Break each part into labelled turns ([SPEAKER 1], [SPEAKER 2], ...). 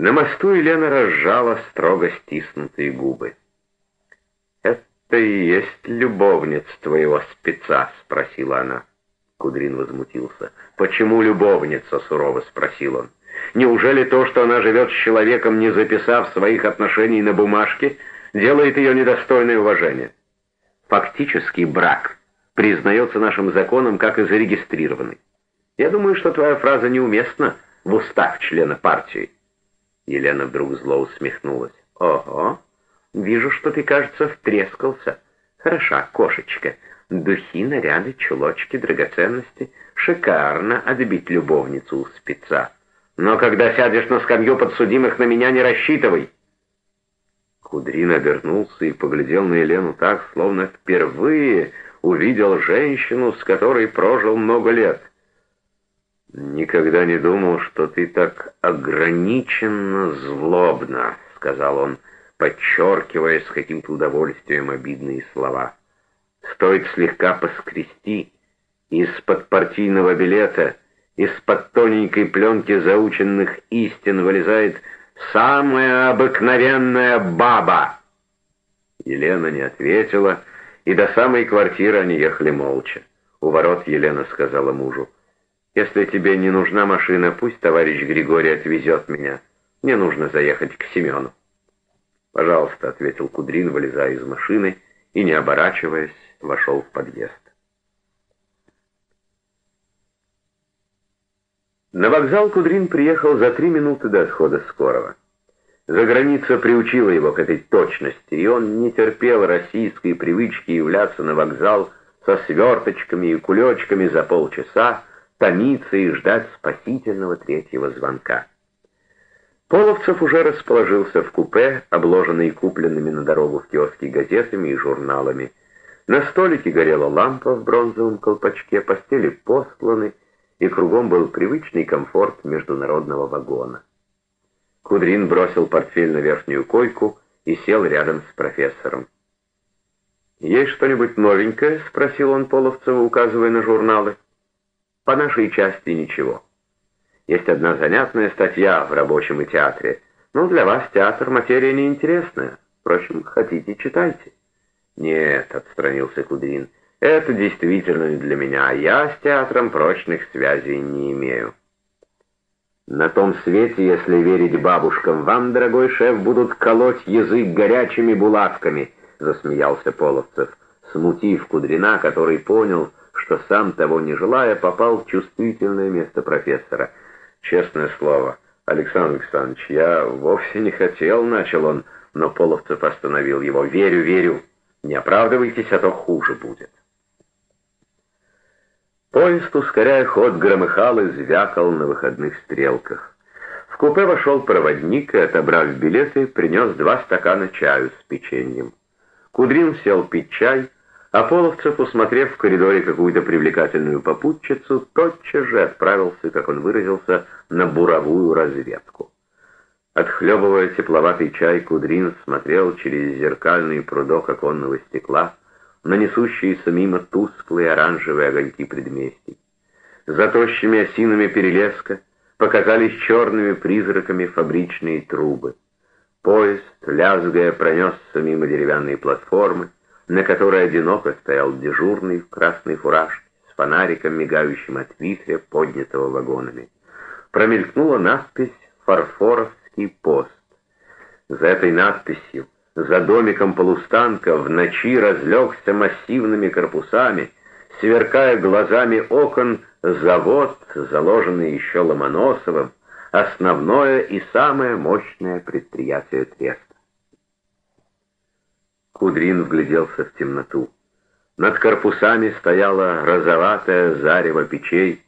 [SPEAKER 1] На мосту Елена разжала строго стиснутые губы. «Это и есть любовница твоего спеца?» — спросила она. Кудрин возмутился. «Почему любовница?» — сурово спросил он. «Неужели то, что она живет с человеком, не записав своих отношений на бумажке, делает ее недостойной уважения?» «Фактический брак признается нашим законом как и зарегистрированный. Я думаю, что твоя фраза неуместна в устах члена партии». Елена вдруг зло усмехнулась. «Ого, вижу, что ты, кажется, втрескался. Хороша кошечка. Духи, наряды, чулочки, драгоценности. Шикарно отбить любовницу у спеца. Но когда сядешь на скамью подсудимых, на меня не рассчитывай». Кудрин обернулся и поглядел на Елену так, словно впервые увидел женщину, с которой прожил много лет. «Никогда не думал, что ты так ограниченно злобна», — сказал он, подчеркивая с каким-то удовольствием обидные слова. «Стоит слегка поскрести из-под партийного билета, из-под тоненькой пленки заученных истин вылезает самая обыкновенная баба». Елена не ответила, и до самой квартиры они ехали молча. У ворот Елена сказала мужу, если тебе не нужна машина, пусть товарищ Григорий отвезет меня. Мне нужно заехать к Семену. «Пожалуйста», — ответил Кудрин, вылезая из машины, и, не оборачиваясь, вошел в подъезд. На вокзал Кудрин приехал за три минуты до отхода скорого. Заграница приучила его к этой точности, и он не терпел российской привычки являться на вокзал со сверточками и кулечками за полчаса, томиться и ждать спасительного третьего звонка. Половцев уже расположился в купе, обложенный купленными на дорогу в киоске газетами и журналами. На столике горела лампа в бронзовом колпачке, постели постланы, и кругом был привычный комфорт международного вагона. Кудрин бросил портфель на верхнюю койку и сел рядом с профессором. «Есть что-нибудь новенькое?» — спросил он Половцева, указывая на журналы. По нашей части ничего. Есть одна занятная статья в рабочем и театре. Но для вас театр материя неинтересная. Впрочем, хотите, читайте. Нет, отстранился Кудрин. Это действительно не для меня. Я с театром прочных связей не имею. На том свете, если верить бабушкам, вам, дорогой шеф, будут колоть язык горячими булавками, засмеялся Половцев, смутив Кудрина, который понял, что сам того не желая попал в чувствительное место профессора. Честное слово, Александр Александрович, я вовсе не хотел, начал он, но Половцев остановил его. Верю, верю. Не оправдывайтесь, а то хуже будет. Поезд, ускоряя ход, громыхал и звякал на выходных стрелках. В купе вошел проводник и, отобрав билеты, принес два стакана чаю с печеньем. Кудрин сел пить чай, а Половцев, усмотрев в коридоре какую-то привлекательную попутчицу, тотчас же отправился, как он выразился, на буровую разведку. Отхлебывая тепловатый чай, Кудрин смотрел через зеркальный прудок оконного стекла на несущиеся мимо тусклые оранжевые огоньки предместий. За тощими осинами перелеска показались черными призраками фабричные трубы. Поезд, лязгая, пронесся мимо деревянной платформы, на которой одиноко стоял дежурный в красной фуражке с фонариком, мигающим от вихря, поднятого вагонами. Промелькнула надпись «Фарфоровский пост». За этой надписью, за домиком полустанка, в ночи разлегся массивными корпусами, сверкая глазами окон, завод, заложенный еще Ломоносовым, основное и самое мощное предприятие Треста. Кудрин вгляделся в темноту. Над корпусами стояла розоватая зарево печей,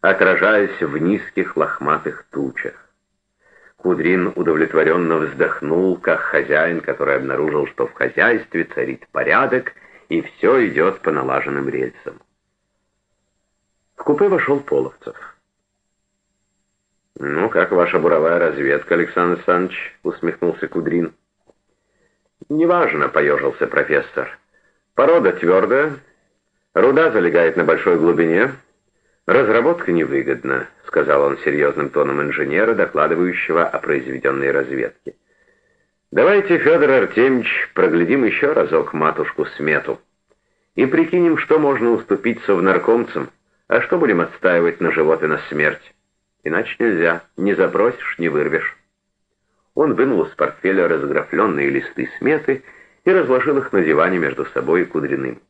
[SPEAKER 1] отражаясь в низких лохматых тучах. Кудрин удовлетворенно вздохнул, как хозяин, который обнаружил, что в хозяйстве царит порядок, и все идет по налаженным рельсам. В купе вошел Половцев. «Ну, как ваша буровая разведка, Александр Александрович?» — усмехнулся Кудрин. «Неважно», — поежился профессор. «Порода твердая, руда залегает на большой глубине, «Разработка невыгодна», — сказал он серьезным тоном инженера, докладывающего о произведенной разведке. «Давайте, Федор Артемьевич, проглядим еще разок матушку смету и прикинем, что можно уступить совнаркомцам, а что будем отстаивать на живот и на смерть. Иначе нельзя, не запросишь, не вырвешь». Он вынул из портфеля разграфленные листы сметы и разложил их на диване между собой и Кудриным.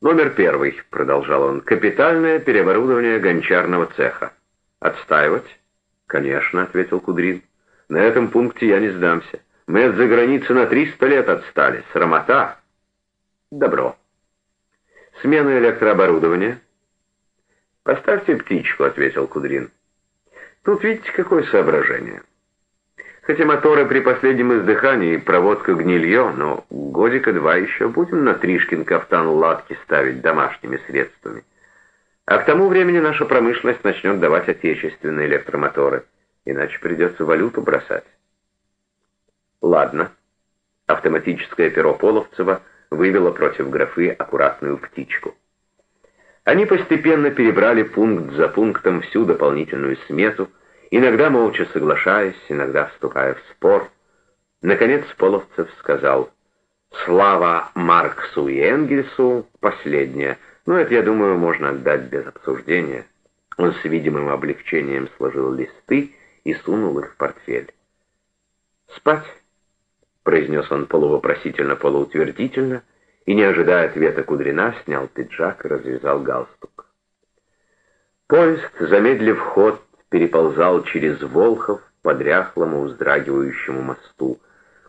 [SPEAKER 1] «Номер первый», — продолжал он, — «капитальное переоборудование гончарного цеха». «Отстаивать?» «Конечно», — ответил Кудрин. «На этом пункте я не сдамся. Мы от заграницы на триста лет отстали. Срамота». «Добро». «Смена электрооборудования?» «Поставьте птичку», — ответил Кудрин. «Тут видите, какое соображение. Хотя моторы при последнем издыхании проводка гнилье, но годика два еще будем на Тришкин кафтан латки ставить домашними средствами. А к тому времени наша промышленность начнет давать отечественные электромоторы, иначе придется валюту бросать. Ладно. Автоматическое перо Половцева вывело против графы аккуратную птичку. Они постепенно перебрали пункт за пунктом всю дополнительную смету, иногда молча соглашаясь, иногда вступая в спор. Наконец Половцев сказал, «Слава Марксу и Энгельсу — последняя, но это, я думаю, можно отдать без обсуждения». Он с видимым облегчением сложил листы и сунул их в портфель. «Спать?» — произнес он полувопросительно-полуутвердительно, и, не ожидая ответа Кудрина, снял пиджак и развязал галстук. Поезд, замедлив ход, переползал через Волхов по дряхлому вздрагивающему мосту.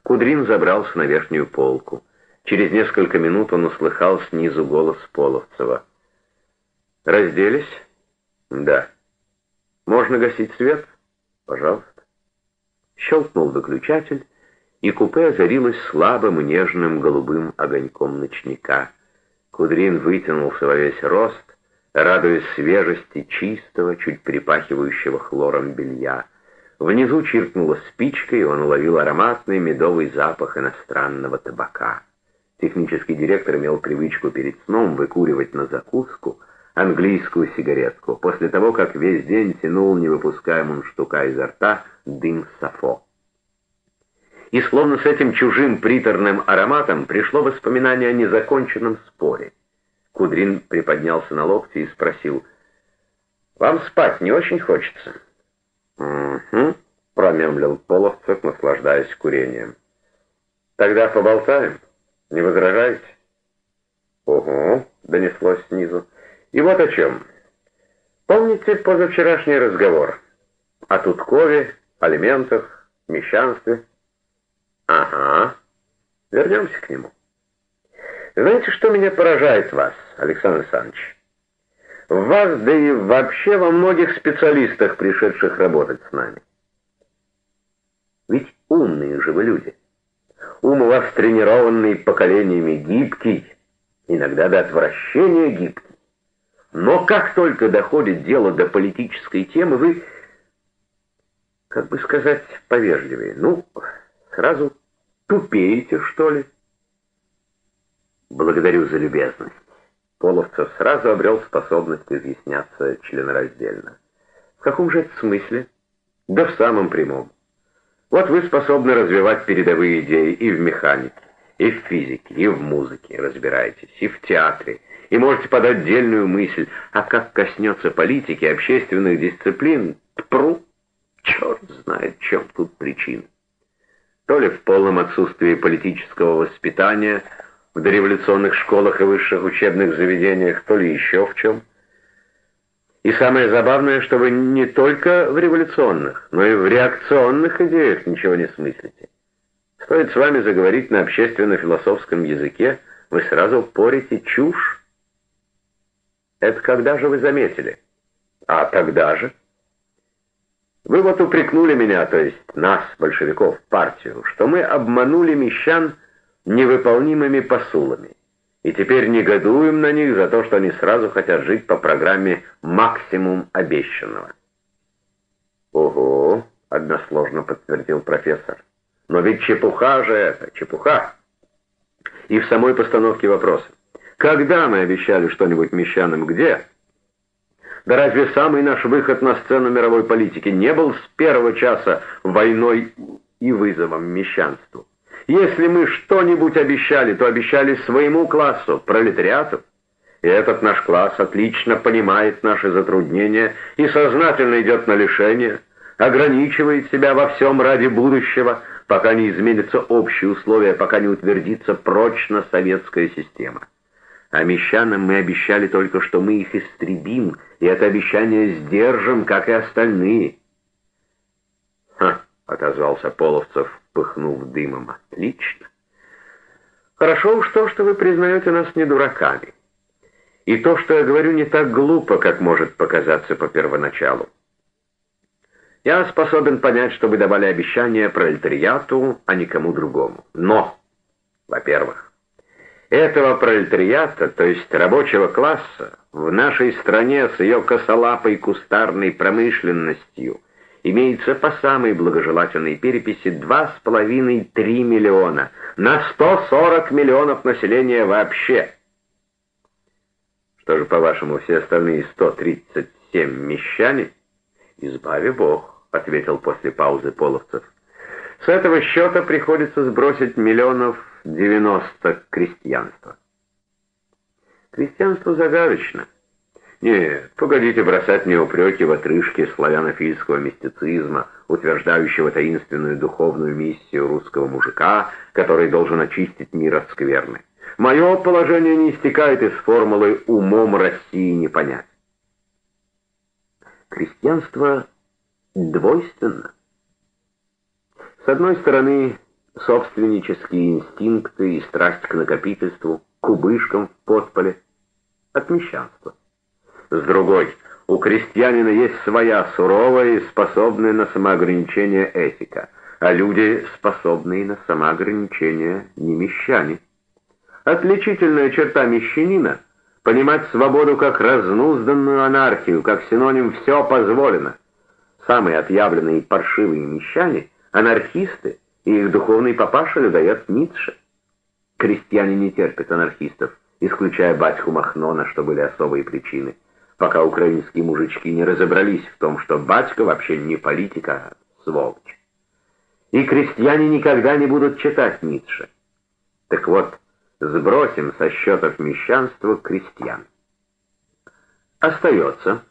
[SPEAKER 1] Кудрин забрался на верхнюю полку. Через несколько минут он услыхал снизу голос Половцева. «Разделись?» «Да». «Можно гасить свет?» «Пожалуйста». Щелкнул выключатель, и купе озарилось слабым и нежным голубым огоньком ночника. Кудрин вытянулся во весь рост, радуясь свежести чистого, чуть припахивающего хлором белья. Внизу чиркнула спичка, и он уловил ароматный медовый запах иностранного табака. Технический директор имел привычку перед сном выкуривать на закуску английскую сигаретку, после того, как весь день тянул, не выпуская мундштука изо рта, дым сафо. И словно с этим чужим приторным ароматом пришло воспоминание о незаконченном споре. Кудрин приподнялся на локте и спросил, «Вам спать не очень хочется?» «Угу», — промямлил Половцев, наслаждаясь курением. «Тогда поболтаем. Не возражаете?» «Угу», — донеслось снизу. «И вот о чем. Помните позавчерашний разговор? О Туткове, алиментах, мещанстве?» «Ага. Вернемся к нему». Знаете, что меня поражает вас, Александр Александрович? В вас, да и вообще во многих специалистах, пришедших работать с нами. Ведь умные же вы люди. Ум у вас тренированный поколениями гибкий, иногда до отвращения гибкий. Но как только доходит дело до политической темы, вы, как бы сказать повежливее, ну, сразу тупеете, что ли? Благодарю за любезность. Половцев сразу обрел способность изъясняться членораздельно. В каком же это смысле? Да в самом прямом. Вот вы способны развивать передовые идеи и в механике, и в физике, и в музыке, разбираетесь, и в театре, и можете подать дельную мысль, а как коснется политики, общественных дисциплин, тпру, черт знает, чем тут причина. То ли в полном отсутствии политического воспитания – в дореволюционных школах и высших учебных заведениях, то ли еще в чем. И самое забавное, что вы не только в революционных, но и в реакционных идеях ничего не смыслите. Стоит с вами заговорить на общественно-философском языке, вы сразу порите чушь. Это когда же вы заметили? А тогда же? Вы вот упрекнули меня, то есть нас, большевиков, партию, что мы обманули мещан, невыполнимыми посулами. И теперь негодуем на них за то, что они сразу хотят жить по программе «максимум обещанного». «Ого!» — односложно подтвердил профессор. «Но ведь чепуха же это, чепуха!» И в самой постановке вопроса. Когда мы обещали что-нибудь мещанам где, Да разве самый наш выход на сцену мировой политики не был с первого часа войной и вызовом мещанству? Если мы что-нибудь обещали, то обещали своему классу, пролетариату. И этот наш класс отлично понимает наши затруднения и сознательно идет на лишение, ограничивает себя во всем ради будущего, пока не изменятся общие условия, пока не утвердится прочно советская система. А мещанам мы обещали только, что мы их истребим, и это обещание сдержим, как и остальные. «Ха!» — отозвался Половцев, пыхнув дымом. «Отлично! Хорошо уж то, что вы признаете нас не дураками. И то, что я говорю, не так глупо, как может показаться по первоначалу. Я способен понять, что вы давали обещание пролетариату, а никому другому. Но, во-первых, этого пролетариата, то есть рабочего класса, в нашей стране с ее косолапой кустарной промышленностью имеется по самой благожелательной переписи 2,5-3 миллиона на 140 миллионов населения вообще. Что же, по-вашему, все остальные 137 мещане? Избави Бог. — ответил после паузы Половцев. «С этого счета приходится сбросить миллионов девяносто крестьянства». «Крестьянство загадочно». «Нет, погодите бросать мне упреки в отрыжке славянофильского мистицизма, утверждающего таинственную духовную миссию русского мужика, который должен очистить мир от скверны. Мое положение не истекает из формулы «умом России не понять». Крестьянство двойственно. С одной стороны, собственнические инстинкты и страсть к накопительству, к убышкам в подполе, от мещанства. С другой, у крестьянина есть своя суровая и способная на самоограничение этика, а люди, способные на самоограничение, не мещане. Отличительная черта мещанина — понимать свободу как разнузданную анархию, как синоним «все позволено», самые отъявленные паршивые мещане, анархисты и их духовный папаша людоед Ницше. Крестьяне не терпят анархистов, исключая батьку Махнона, что были особые причины, пока украинские мужички не разобрались в том, что батька вообще не политика, а сволочь. И крестьяне никогда не будут читать Ницше. Так вот, сбросим со счетов мещанства крестьян. Остается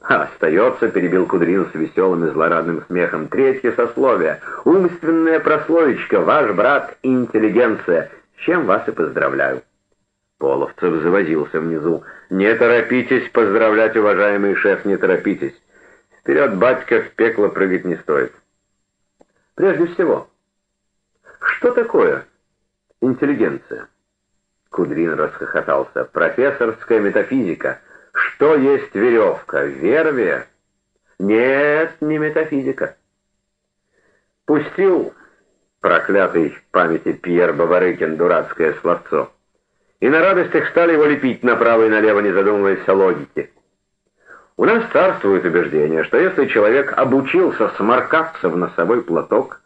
[SPEAKER 1] «Остается», — перебил Кудрин с веселым и злорадным смехом, — «третье сословие, умственная прословичка, ваш брат — интеллигенция, с чем вас и поздравляю». Половцев завозился внизу. «Не торопитесь поздравлять, уважаемый шеф, не торопитесь. Вперед, батька, в пекло прыгать не стоит». «Прежде всего, что такое интеллигенция?» Кудрин расхохотался. «Профессорская метафизика». Что есть веревка? Вервия? Нет, не метафизика. Пустил проклятый памяти Пьер Баварыкин дурацкое словцо. И на радостях стали его лепить направо и налево, не задумываясь о логике. У нас царствует убеждение, что если человек обучился сморкаться в носовой платок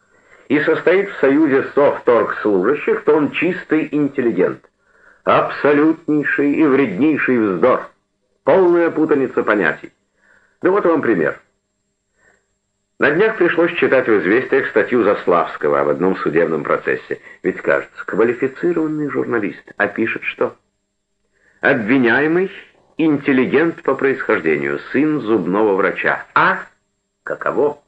[SPEAKER 1] и состоит в союзе софторг служащих, то он чистый интеллигент. Абсолютнейший и вреднейший вздор. Полная путаница понятий. Ну вот вам пример. На днях пришлось читать в «Известиях» статью Заславского об одном судебном процессе. Ведь, кажется, квалифицированный журналист, а пишет что? Обвиняемый — интеллигент по происхождению, сын зубного врача. А? Каково?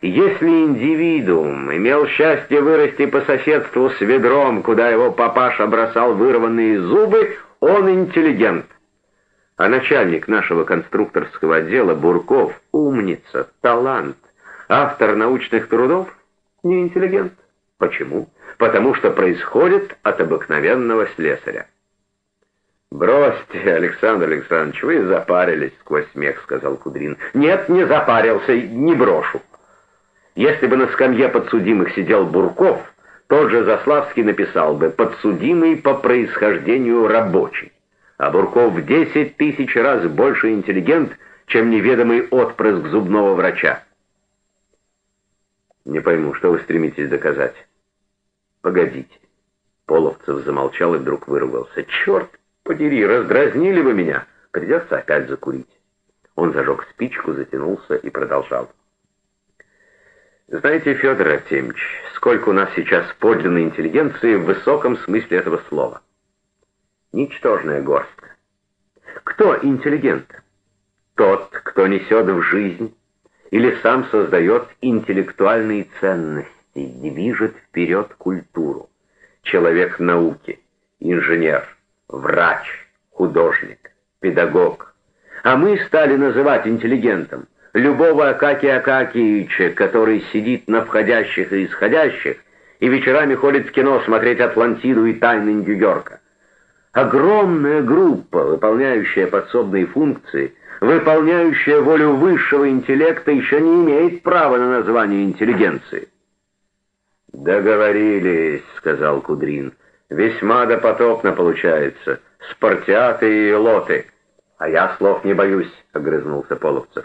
[SPEAKER 1] Если индивидуум имел счастье вырасти по соседству с ведром, куда его папаша бросал вырванные зубы, он интеллигент. А начальник нашего конструкторского отдела Бурков — умница, талант, автор научных трудов — не интеллигент. Почему? Потому что происходит от обыкновенного слесаря. «Бросьте, Александр Александрович, вы запарились», — сквозь смех сказал Кудрин. «Нет, не запарился, не брошу. Если бы на скамье подсудимых сидел Бурков, тот же Заславский написал бы «подсудимый по происхождению рабочий» а Бурков в десять тысяч раз больше интеллигент, чем неведомый отпрыск зубного врача. Не пойму, что вы стремитесь доказать? Погодите. Половцев замолчал и вдруг выругался. Черт подери, раздразнили вы меня. Придется опять закурить. Он зажег спичку, затянулся и продолжал. Знаете, Федор Артемьевич, сколько у нас сейчас подлинной интеллигенции в высоком смысле этого слова? Ничтожная горстка. Кто интеллигент? Тот, кто несет в жизнь или сам создает интеллектуальные ценности, движет вперед культуру. Человек науки, инженер, врач, художник, педагог. А мы стали называть интеллигентом любого Акакия Акакиевича, который сидит на входящих и исходящих и вечерами ходит в кино смотреть «Атлантиду» и «Тайны Нью-Йорка». Огромная группа, выполняющая подсобные функции, выполняющая волю высшего интеллекта, еще не имеет права на название интеллигенции. «Договорились», — сказал Кудрин. «Весьма допотопно получается. Спартиаты и лоты». «А я слов не боюсь», — огрызнулся Половцев.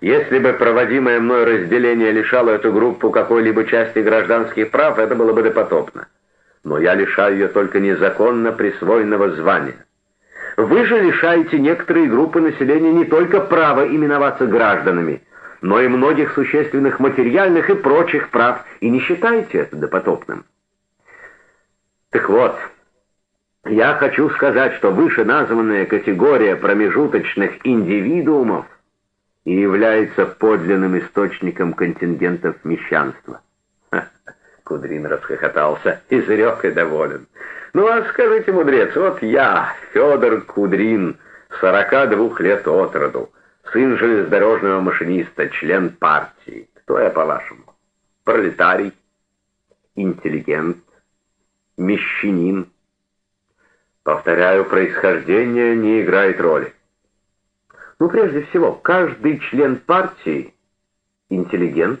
[SPEAKER 1] «Если бы проводимое мной разделение лишало эту группу какой-либо части гражданских прав, это было бы допотопно. Но я лишаю ее только незаконно присвоенного звания. Вы же лишаете некоторые группы населения не только права именоваться гражданами, но и многих существенных материальных и прочих прав, и не считаете это допотопным. Так вот, я хочу сказать, что вышеназванная категория промежуточных индивидуумов и является подлинным источником контингентов мещанства. Ха, Кудрин расхохотался, изрек и доволен. Ну а скажите, мудрец, вот я, Федор Кудрин, сорока двух лет от роду, сын железнодорожного машиниста, член партии. Кто я, по-вашему? Пролетарий, интеллигент, мещанин. Повторяю, происхождение не играет роли. Ну, прежде всего, каждый член партии интеллигент,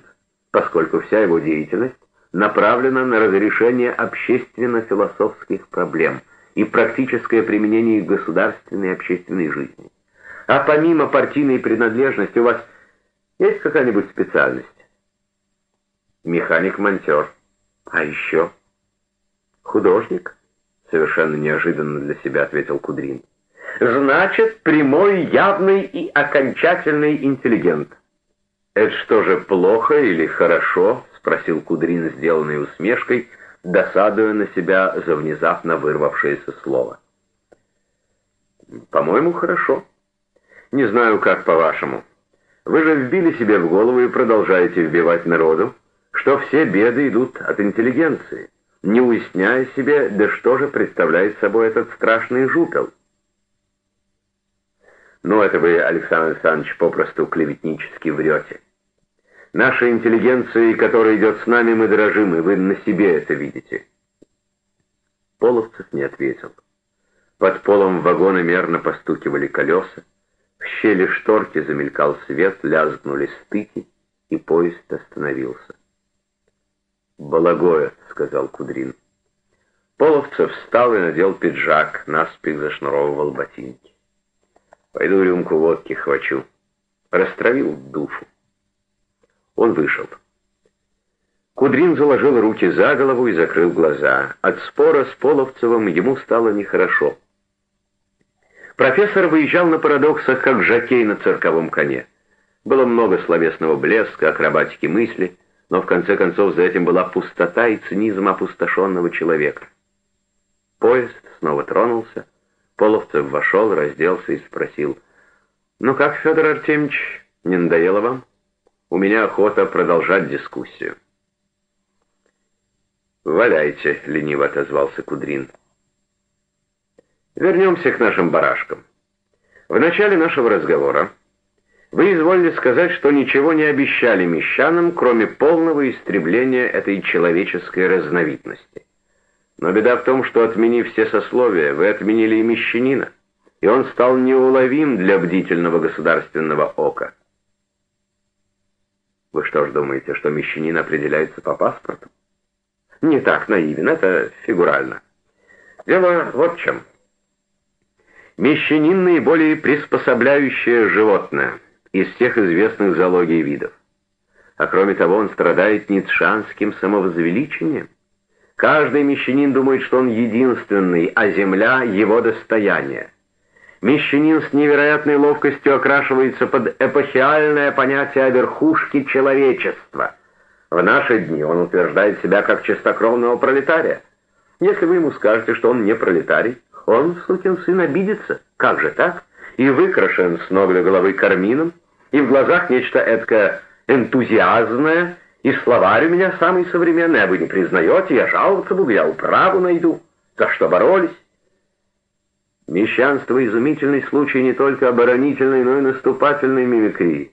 [SPEAKER 1] поскольку вся его деятельность направлена на разрешение общественно-философских проблем и практическое применение их в государственной и общественной жизни. А помимо партийной принадлежности у вас есть какая-нибудь специальность? Механик-монтер. А еще? Художник? Совершенно неожиданно для себя ответил Кудрин. Значит, прямой, явный и окончательный интеллигент. Это что же, плохо или хорошо? Спросил Кудрин, сделанной усмешкой, досадуя на себя за внезапно вырвавшееся слово. По-моему, хорошо. Не знаю, как по-вашему. Вы же вбили себе в голову и продолжаете вбивать народу, что все беды идут от интеллигенции, не уясняя себе, да что же представляет собой этот страшный жупел. Ну, это вы, Александр Александрович, попросту клеветнически врете. Наша интеллигенция, которая идет с нами, мы дорожим, и вы на себе это видите. Половцев не ответил. Под полом вагона мерно постукивали колеса. В щели шторки замелькал свет, лязгнули стыки, и поезд остановился. «Балагоя», — сказал Кудрин. Половцев встал и надел пиджак, наспех зашнуровывал ботинки. «Пойду рюмку водки хвачу». Растравил душу. Он вышел. Кудрин заложил руки за голову и закрыл глаза. От спора с Половцевым ему стало нехорошо. Профессор выезжал на парадоксах, как жокей на цирковом коне. Было много словесного блеска, акробатики мысли, но в конце концов за этим была пустота и цинизм опустошенного человека. Поезд снова тронулся, Половцев вошел, разделся и спросил, «Ну как, Федор Артемьевич, не надоело вам? У меня охота продолжать дискуссию». «Валяйте», — лениво отозвался Кудрин. Вернемся к нашим барашкам. В начале нашего разговора вы изволили сказать, что ничего не обещали мещанам, кроме полного истребления этой человеческой разновидности. Но беда в том, что, отменив все сословия, вы отменили и мещанина, и он стал неуловим для бдительного государственного ока. Вы что ж думаете, что мещанин определяется по паспорту? Не так наивен, это фигурально. Дело вот в чем. Мещанин наиболее приспособляющее животное из всех известных зоологий видов. А кроме того, он страдает ницшанским самовозвеличением. Каждый мещанин думает, что он единственный, а земля — его достояние. Мещанин с невероятной ловкостью окрашивается под эпохиальное понятие о верхушке человечества. В наши дни он утверждает себя как чистокровного пролетария. Если вы ему скажете, что он не пролетарий, он, сукин сын, обидится. Как же так? И выкрашен с ног до головы кармином, и в глазах нечто эткое энтузиазное, и словарь у меня самый современный, а вы не признаете, я жаловаться буду, я управу найду. За что боролись? Мещанство — изумительный случай не только оборонительной, но и наступательной мимикрии.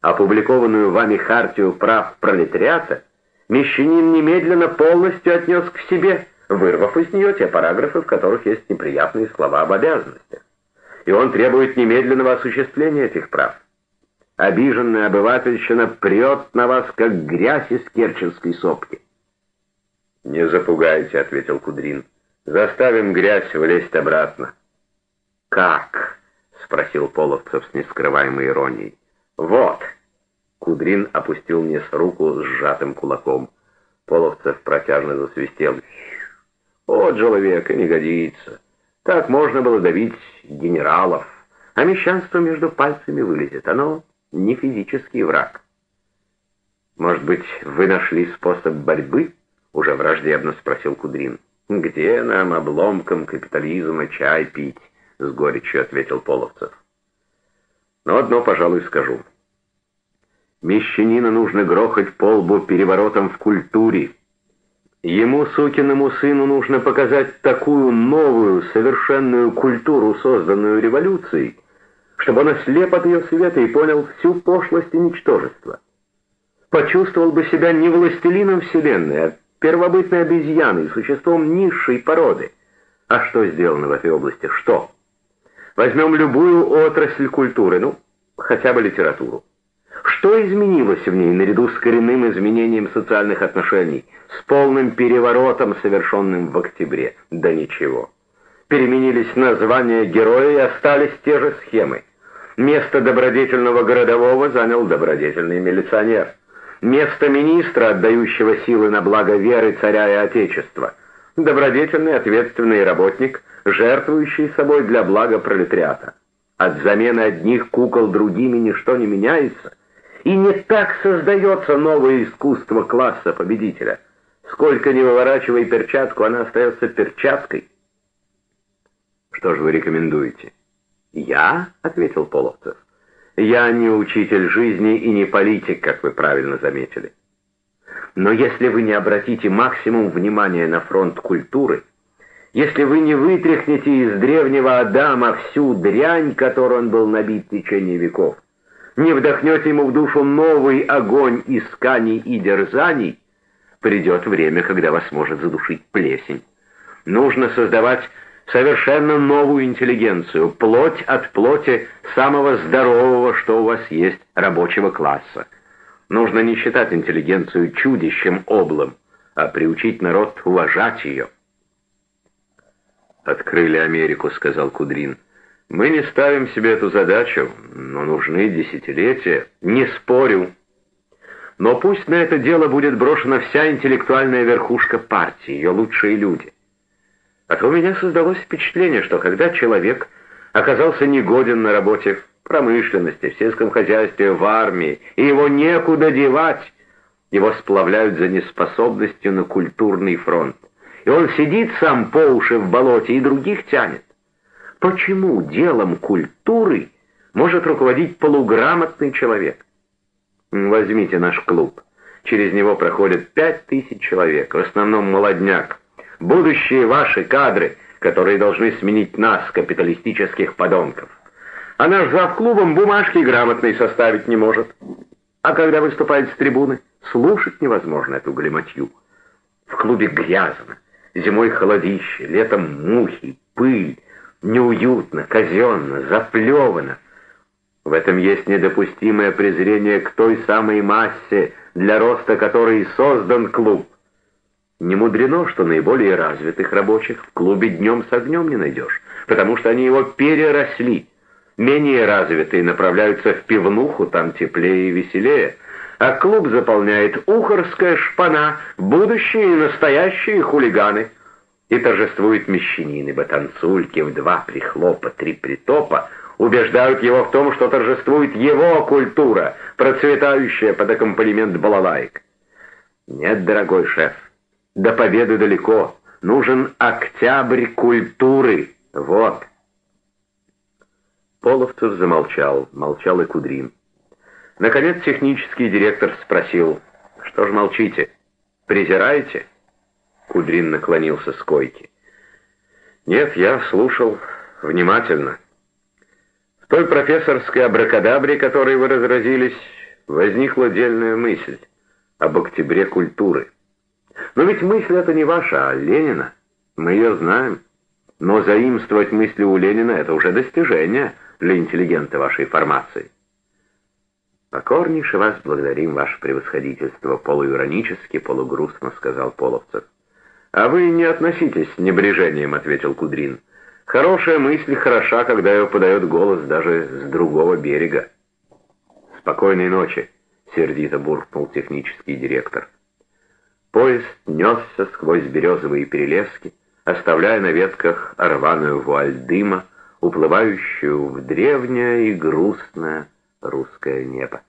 [SPEAKER 1] Опубликованную вами хартию прав пролетариата мещанин немедленно полностью отнес к себе, вырвав из нее те параграфы, в которых есть неприятные слова об обязанностях. И он требует немедленного осуществления этих прав. Обиженная обывательщина прет на вас, как грязь из керченской сопки. «Не запугайте», — ответил Кудрин. «Заставим грязь влезть обратно». «Как?» — спросил Половцев с нескрываемой иронией. «Вот!» — Кудрин опустил мне с руку с сжатым кулаком. Половцев протяжно засвистел. «О, человека, не годится! Так можно было давить генералов, а мещанство между пальцами вылезет. Оно не физический враг. «Может быть, вы нашли способ борьбы?» — уже враждебно спросил Кудрин. «Где нам обломком капитализма чай пить?» — с горечью ответил Половцев. «Но одно, пожалуй, скажу. Мещанина нужно грохать по лбу переворотом в культуре. Ему, сукиному сыну, нужно показать такую новую, совершенную культуру, созданную революцией, чтобы он ослеп от ее света и понял всю пошлость и ничтожество. Почувствовал бы себя не властелином вселенной, а первобытной обезьяной, существом низшей породы. А что сделано в этой области? Что? Возьмем любую отрасль культуры, ну, хотя бы литературу. Что изменилось в ней наряду с коренным изменением социальных отношений, с полным переворотом, совершенным в октябре? Да ничего. Переменились названия героя и остались те же схемы. Место добродетельного городового занял добродетельный милиционер. Место министра, отдающего силы на благо веры царя и отечества. Добродетельный ответственный работник, жертвующий собой для блага пролетариата. От замены одних кукол другими ничто не меняется. И не так создается новое искусство класса победителя. Сколько не выворачивай перчатку, она остается перчаткой. Что же вы рекомендуете? «Я?» — ответил Половцев. «Я не учитель жизни и не политик, как вы правильно заметили. Но если вы не обратите максимум внимания на фронт культуры, если вы не вытряхнете из древнего Адама всю дрянь, которой он был набит в течение веков, не вдохнете ему в душу новый огонь исканий и дерзаний, придет время, когда вас может задушить плесень. Нужно создавать совершенно новую интеллигенцию, плоть от плоти самого здорового, что у вас есть, рабочего класса. Нужно не считать интеллигенцию чудищем облым, а приучить народ уважать ее. «Открыли Америку», — сказал Кудрин. «Мы не ставим себе эту задачу, но нужны десятилетия. Не спорю. Но пусть на это дело будет брошена вся интеллектуальная верхушка партии, ее лучшие люди». А то у меня создалось впечатление, что когда человек оказался негоден на работе в промышленности, в сельском хозяйстве, в армии, и его некуда девать, его сплавляют за неспособностью на культурный фронт. И он сидит сам по уши в болоте и других тянет. Почему делом культуры может руководить полуграмотный человек? Возьмите наш клуб. Через него проходят пять тысяч человек, в основном молодняк будущие ваши кадры, которые должны сменить нас, капиталистических подонков. А наш завклубом бумажки грамотной составить не может. А когда выступает с трибуны, слушать невозможно эту галиматью. В клубе грязно, зимой холодище, летом мухи, пыль, неуютно, казенно, заплевано. В этом есть недопустимое презрение к той самой массе, для роста которой создан клуб. Не мудрено, что наиболее развитых рабочих в клубе днем с огнем не найдешь, потому что они его переросли. Менее развитые направляются в пивнуху, там теплее и веселее, а клуб заполняет ухорская шпана, будущие и настоящие хулиганы. И торжествует мещанин, ибо в два прихлопа, три притопа убеждают его в том, что торжествует его культура, процветающая под аккомпанемент балалайк. Нет, дорогой шеф, до победы далеко. Нужен октябрь культуры. Вот. Половцев замолчал, молчал и Кудрин. Наконец технический директор спросил, «Что ж молчите? Презираете?» Кудрин наклонился с койки. «Нет, я слушал внимательно. В той профессорской абракадабре, которой вы разразились, возникла дельная мысль об октябре культуры. Но ведь мысль эта не ваша, а Ленина. Мы ее знаем. Но заимствовать мысли у Ленина — это уже достижение для интеллигента вашей формации. «Покорнейше вас благодарим, ваше превосходительство», — полуиронически, полугрустно сказал Половцев. «А вы не относитесь с небрежением», — ответил Кудрин. «Хорошая мысль хороша, когда ее подает голос даже с другого берега». «Спокойной ночи», — сердито буркнул технический директор. Поезд несся сквозь березовые перелески, оставляя на ветках рваную вуаль дыма, уплывающую в древнее и грустное русское небо.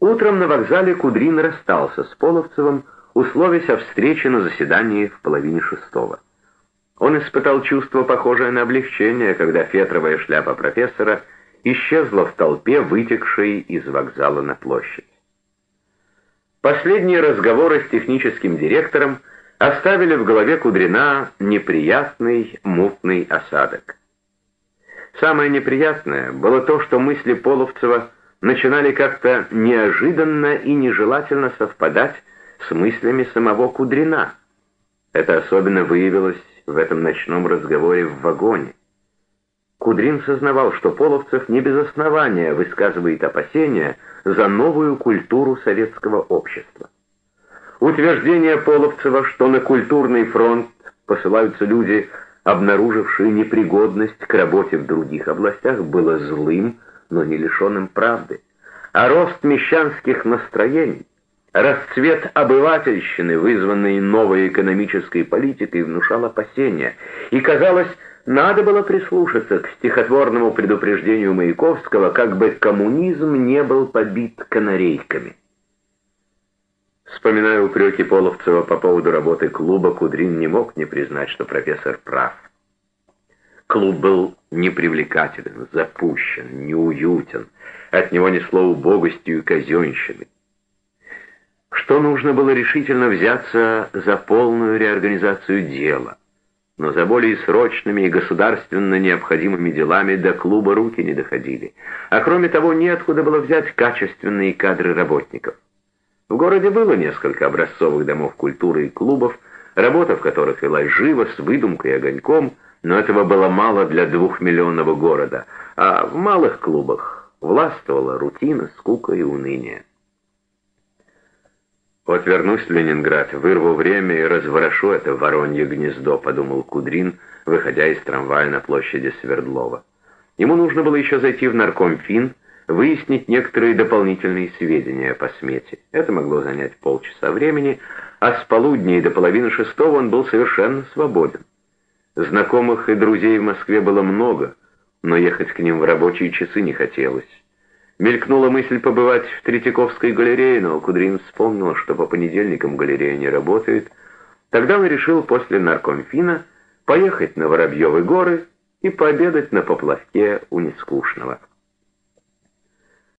[SPEAKER 1] Утром на вокзале Кудрин расстался с Половцевым, условясь о встрече на заседании в половине шестого. Он испытал чувство, похожее на облегчение, когда фетровая шляпа профессора исчезла в толпе, вытекшей из вокзала на площадь. Последние разговоры с техническим директором оставили в голове Кудрина неприятный мутный осадок. Самое неприятное было то, что мысли Половцева начинали как-то неожиданно и нежелательно совпадать с мыслями самого Кудрина. Это особенно выявилось в этом ночном разговоре в вагоне. Кудрин сознавал, что Половцев не без основания высказывает опасения за новую культуру советского общества. Утверждение Половцева, что на культурный фронт посылаются люди, обнаружившие непригодность к работе в других областях, было злым, но не лишенным правды. А рост мещанских настроений, расцвет обывательщины, вызванный новой экономической политикой, внушал опасения. И, казалось, надо было прислушаться к стихотворному предупреждению Маяковского, как бы коммунизм не был побит канарейками. Вспоминая упреки Половцева по поводу работы клуба, Кудрин не мог не признать, что профессор прав. Клуб был непривлекателен, запущен, неуютен, от него несло убогостью и казенщиной. Что нужно было решительно взяться за полную реорганизацию дела, но за более срочными и государственно необходимыми делами до клуба руки не доходили, а кроме того неоткуда было взять качественные кадры работников. В городе было несколько образцовых домов культуры и клубов, работа в которых велась живо, с выдумкой и огоньком, но этого было мало для двухмиллионного города, а в малых клубах властвовала рутина, скука и уныние. «Вот вернусь в Ленинград, вырву время и разворошу это воронье гнездо», — подумал Кудрин, выходя из трамвая на площади Свердлова. Ему нужно было еще зайти в наркомфин, выяснить некоторые дополнительные сведения по смете. Это могло занять полчаса времени, а с полудня и до половины шестого он был совершенно свободен. Знакомых и друзей в Москве было много, но ехать к ним в рабочие часы не хотелось. Мелькнула мысль побывать в Третьяковской галерее, но Кудрин вспомнил, что по понедельникам галерея не работает. Тогда он решил после наркомфина поехать на Воробьевы горы и пообедать на поплавке у Нескучного.